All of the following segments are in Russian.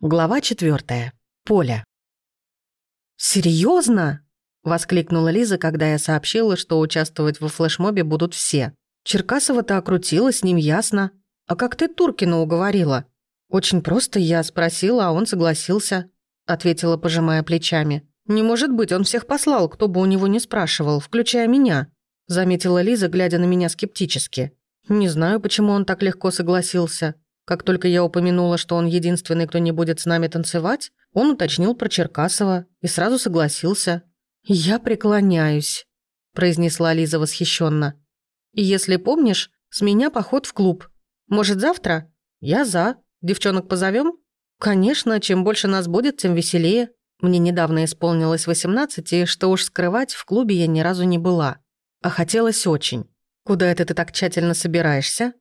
Глава четвертая. Поля. «Серьезно?» — воскликнула Лиза, когда я сообщила, что участвовать во флешмобе будут все. «Черкасова-то окрутила, с ним ясно. А как ты Туркина уговорила?» «Очень просто я спросила, а он согласился», — ответила, пожимая плечами. «Не может быть, он всех послал, кто бы у него не спрашивал, включая меня», — заметила Лиза, глядя на меня скептически. «Не знаю, почему он так легко согласился. Как только я упомянула, что он единственный, кто не будет с нами танцевать, он уточнил про Черкасова и сразу согласился. «Я преклоняюсь», – произнесла Лиза восхищенно. «И если помнишь, с меня поход в клуб. Может, завтра? Я за. Девчонок позовем? Конечно, чем больше нас будет, тем веселее. Мне недавно исполнилось 18, и что уж скрывать, в клубе я ни разу не была. А хотелось очень. Куда это ты так тщательно собираешься?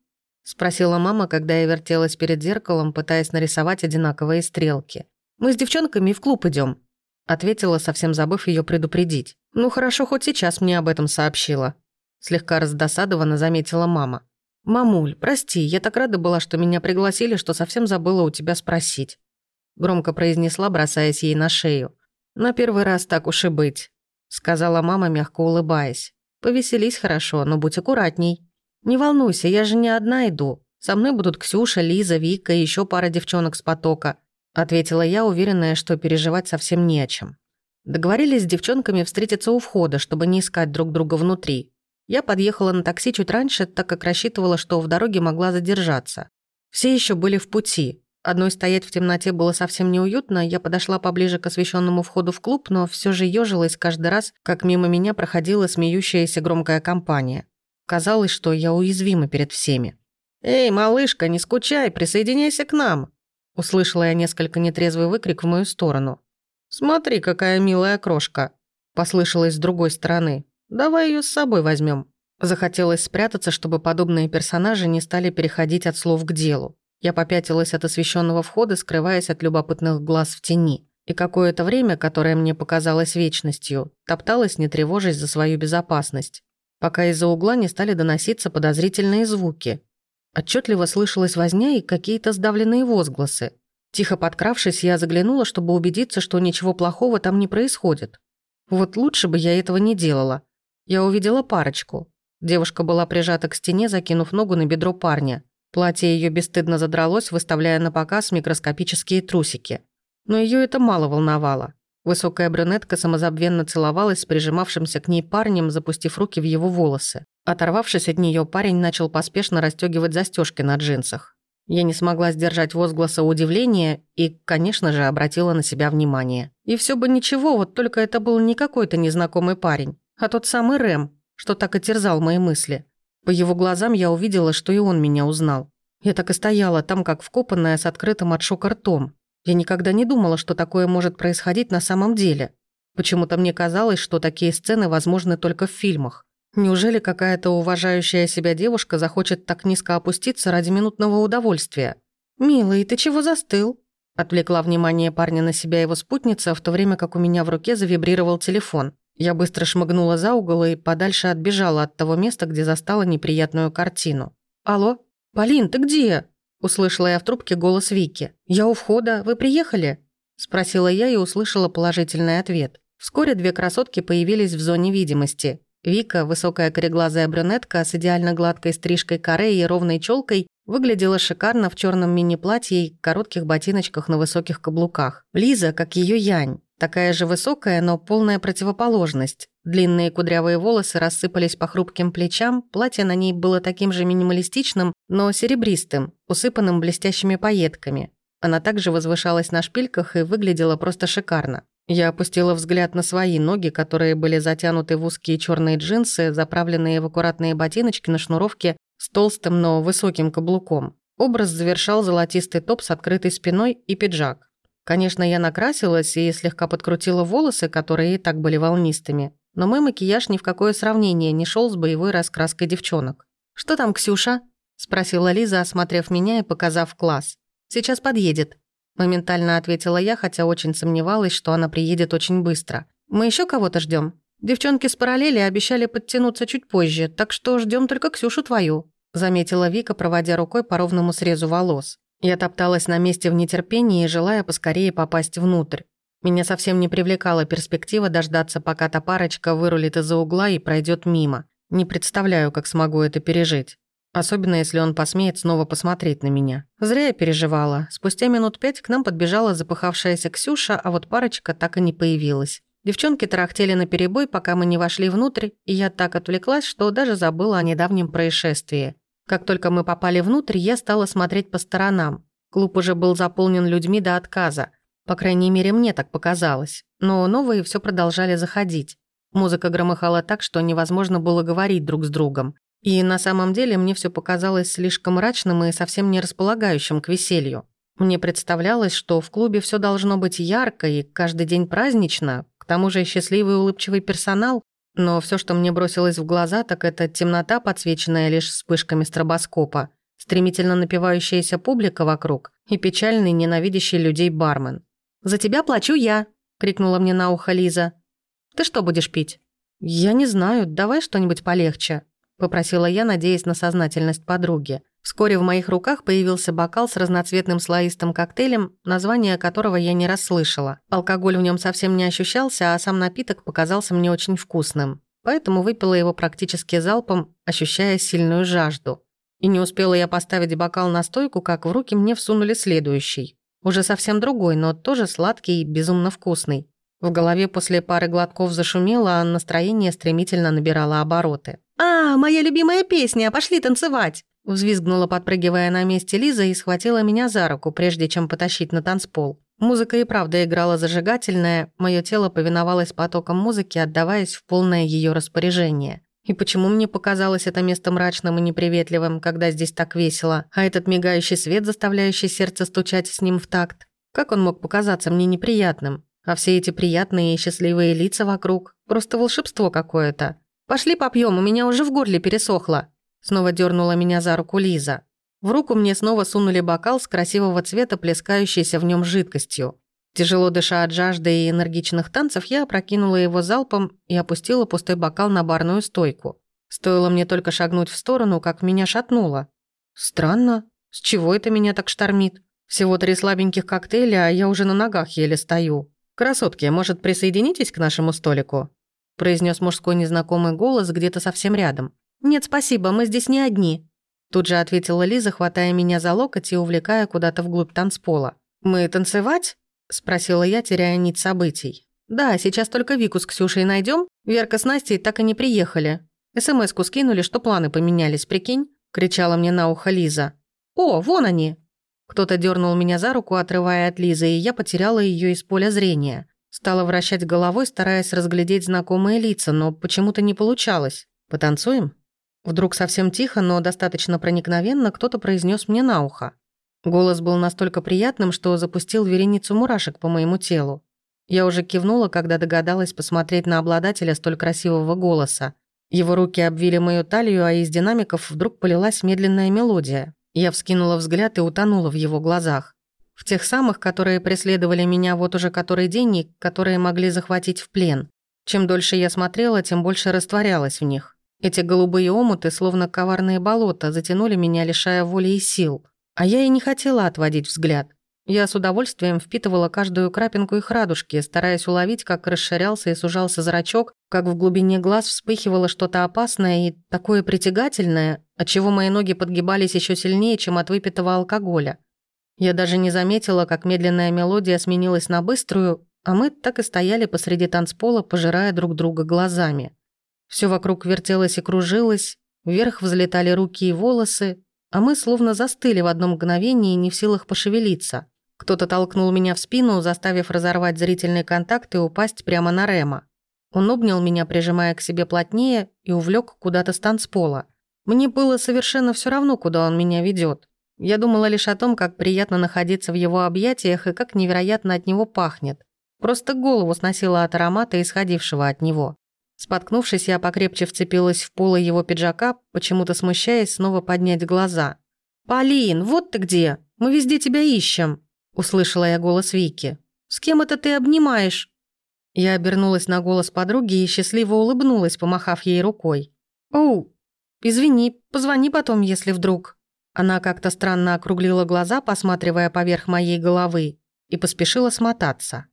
Спросила мама, когда я вертелась перед зеркалом, пытаясь нарисовать одинаковые стрелки. «Мы с девчонками в клуб идем, ответила, совсем забыв ее предупредить. «Ну хорошо, хоть сейчас мне об этом сообщила». Слегка раздосадованно заметила мама. «Мамуль, прости, я так рада была, что меня пригласили, что совсем забыла у тебя спросить». Громко произнесла, бросаясь ей на шею. «На первый раз так уж и быть», — сказала мама, мягко улыбаясь. «Повеселись хорошо, но будь аккуратней». «Не волнуйся, я же не одна иду. Со мной будут Ксюша, Лиза, Вика и еще пара девчонок с потока», ответила я, уверенная, что переживать совсем не о чем. Договорились с девчонками встретиться у входа, чтобы не искать друг друга внутри. Я подъехала на такси чуть раньше, так как рассчитывала, что в дороге могла задержаться. Все еще были в пути. Одной стоять в темноте было совсем неуютно, я подошла поближе к освещенному входу в клуб, но все же ежилась каждый раз, как мимо меня проходила смеющаяся громкая компания. Казалось, что я уязвима перед всеми. «Эй, малышка, не скучай, присоединяйся к нам!» Услышала я несколько нетрезвый выкрик в мою сторону. «Смотри, какая милая крошка!» Послышалось с другой стороны. «Давай ее с собой возьмем. Захотелось спрятаться, чтобы подобные персонажи не стали переходить от слов к делу. Я попятилась от освещенного входа, скрываясь от любопытных глаз в тени. И какое-то время, которое мне показалось вечностью, топталась, не тревожась за свою безопасность пока из-за угла не стали доноситься подозрительные звуки. Отчетливо слышалась возня и какие-то сдавленные возгласы. Тихо подкравшись, я заглянула, чтобы убедиться, что ничего плохого там не происходит. Вот лучше бы я этого не делала. Я увидела парочку. Девушка была прижата к стене, закинув ногу на бедро парня. Платье ее бесстыдно задралось, выставляя на показ микроскопические трусики. Но ее это мало волновало. Высокая брюнетка самозабвенно целовалась с прижимавшимся к ней парнем, запустив руки в его волосы. Оторвавшись от нее, парень начал поспешно расстегивать застежки на джинсах. Я не смогла сдержать возгласа удивления и, конечно же, обратила на себя внимание. И все бы ничего, вот только это был не какой-то незнакомый парень, а тот самый Рэм, что так и терзал мои мысли. По его глазам я увидела, что и он меня узнал. Я так и стояла там, как вкопанная, с открытым от шока ртом. Я никогда не думала, что такое может происходить на самом деле. Почему-то мне казалось, что такие сцены возможны только в фильмах. Неужели какая-то уважающая себя девушка захочет так низко опуститься ради минутного удовольствия? «Милый, ты чего застыл?» Отвлекла внимание парня на себя его спутница, в то время как у меня в руке завибрировал телефон. Я быстро шмыгнула за угол и подальше отбежала от того места, где застала неприятную картину. «Алло? Полин, ты где?» Услышала я в трубке голос Вики. «Я у входа. Вы приехали?» Спросила я и услышала положительный ответ. Вскоре две красотки появились в зоне видимости. Вика, высокая кореглазая брюнетка с идеально гладкой стрижкой коре и ровной челкой, выглядела шикарно в черном мини-платье и коротких ботиночках на высоких каблуках. Лиза, как ее Янь, такая же высокая, но полная противоположность. Длинные кудрявые волосы рассыпались по хрупким плечам, платье на ней было таким же минималистичным, но серебристым, усыпанным блестящими пайетками. Она также возвышалась на шпильках и выглядела просто шикарно. Я опустила взгляд на свои ноги, которые были затянуты в узкие черные джинсы, заправленные в аккуратные ботиночки на шнуровке с толстым, но высоким каблуком. Образ завершал золотистый топ с открытой спиной и пиджак. Конечно, я накрасилась и слегка подкрутила волосы, которые и так были волнистыми но мой макияж ни в какое сравнение не шел с боевой раскраской девчонок. «Что там, Ксюша?» – спросила Лиза, осмотрев меня и показав класс. «Сейчас подъедет», – моментально ответила я, хотя очень сомневалась, что она приедет очень быстро. «Мы еще кого-то ждем. Девчонки с параллели обещали подтянуться чуть позже, так что ждем только Ксюшу твою», – заметила Вика, проводя рукой по ровному срезу волос. Я топталась на месте в нетерпении, желая поскорее попасть внутрь. Меня совсем не привлекала перспектива дождаться, пока та парочка вырулит из-за угла и пройдет мимо. Не представляю, как смогу это пережить. Особенно, если он посмеет снова посмотреть на меня. Зря я переживала. Спустя минут пять к нам подбежала запыхавшаяся Ксюша, а вот парочка так и не появилась. Девчонки тарахтели на перебой, пока мы не вошли внутрь, и я так отвлеклась, что даже забыла о недавнем происшествии. Как только мы попали внутрь, я стала смотреть по сторонам. Клуб уже был заполнен людьми до отказа. По крайней мере, мне так показалось. Но новые все продолжали заходить. Музыка громыхала так, что невозможно было говорить друг с другом. И на самом деле мне все показалось слишком мрачным и совсем не располагающим к веселью. Мне представлялось, что в клубе все должно быть ярко и каждый день празднично, к тому же счастливый и улыбчивый персонал, но все, что мне бросилось в глаза, так это темнота, подсвеченная лишь вспышками стробоскопа, стремительно напивающаяся публика вокруг и печальный, ненавидящий людей бармен. «За тебя плачу я!» — крикнула мне на ухо Лиза. «Ты что будешь пить?» «Я не знаю, давай что-нибудь полегче», — попросила я, надеясь на сознательность подруги. Вскоре в моих руках появился бокал с разноцветным слоистым коктейлем, название которого я не расслышала. Алкоголь в нем совсем не ощущался, а сам напиток показался мне очень вкусным. Поэтому выпила его практически залпом, ощущая сильную жажду. И не успела я поставить бокал на стойку, как в руки мне всунули следующий. Уже совсем другой, но тоже сладкий и безумно вкусный. В голове после пары глотков зашумело, а настроение стремительно набирало обороты. «А, моя любимая песня! Пошли танцевать!» Взвизгнула, подпрыгивая на месте Лиза и схватила меня за руку, прежде чем потащить на танцпол. Музыка и правда играла зажигательная, мое тело повиновалось потокам музыки, отдаваясь в полное ее распоряжение. И почему мне показалось это место мрачным и неприветливым, когда здесь так весело, а этот мигающий свет, заставляющий сердце стучать с ним в такт? Как он мог показаться мне неприятным? А все эти приятные и счастливые лица вокруг – просто волшебство какое-то. «Пошли попьем, у меня уже в горле пересохло!» Снова дернула меня за руку Лиза. В руку мне снова сунули бокал с красивого цвета, плескающейся в нем жидкостью. Тяжело дыша от жажды и энергичных танцев, я опрокинула его залпом и опустила пустой бокал на барную стойку. Стоило мне только шагнуть в сторону, как меня шатнуло. Странно. С чего это меня так штормит? Всего три слабеньких коктейля, а я уже на ногах еле стою. «Красотки, может, присоединитесь к нашему столику?» произнес мужской незнакомый голос где-то совсем рядом. «Нет, спасибо, мы здесь не одни», тут же ответила Лиза, хватая меня за локоть и увлекая куда-то вглубь танцпола. «Мы танцевать?» — спросила я, теряя нить событий. «Да, сейчас только Вику с Ксюшей найдем. Верка с Настей так и не приехали. СМС-ку скинули, что планы поменялись, прикинь?» — кричала мне на ухо Лиза. «О, вон они!» Кто-то дернул меня за руку, отрывая от Лизы, и я потеряла ее из поля зрения. Стала вращать головой, стараясь разглядеть знакомые лица, но почему-то не получалось. «Потанцуем?» Вдруг совсем тихо, но достаточно проникновенно кто-то произнес мне на ухо. Голос был настолько приятным, что запустил вереницу мурашек по моему телу. Я уже кивнула, когда догадалась посмотреть на обладателя столь красивого голоса. Его руки обвили мою талию, а из динамиков вдруг полилась медленная мелодия. Я вскинула взгляд и утонула в его глазах. В тех самых, которые преследовали меня вот уже который день и которые могли захватить в плен. Чем дольше я смотрела, тем больше растворялась в них. Эти голубые омуты, словно коварные болота, затянули меня, лишая воли и сил. А я и не хотела отводить взгляд. Я с удовольствием впитывала каждую крапинку их радужки, стараясь уловить, как расширялся и сужался зрачок, как в глубине глаз вспыхивало что-то опасное и такое притягательное, отчего мои ноги подгибались еще сильнее, чем от выпитого алкоголя. Я даже не заметила, как медленная мелодия сменилась на быструю, а мы так и стояли посреди танцпола, пожирая друг друга глазами. Все вокруг вертелось и кружилось, вверх взлетали руки и волосы, а мы словно застыли в одно мгновение, не в силах пошевелиться. Кто-то толкнул меня в спину, заставив разорвать зрительный контакт и упасть прямо на Рема. Он обнял меня, прижимая к себе плотнее, и увлек куда-то с танцпола. Мне было совершенно все равно, куда он меня ведет. Я думала лишь о том, как приятно находиться в его объятиях и как невероятно от него пахнет. Просто голову сносила от аромата, исходившего от него. Споткнувшись, я покрепче вцепилась в полы его пиджака, почему-то смущаясь снова поднять глаза. «Полин, вот ты где! Мы везде тебя ищем!» Услышала я голос Вики. «С кем это ты обнимаешь?» Я обернулась на голос подруги и счастливо улыбнулась, помахав ей рукой. «Оу, извини, позвони потом, если вдруг...» Она как-то странно округлила глаза, посматривая поверх моей головы, и поспешила смотаться.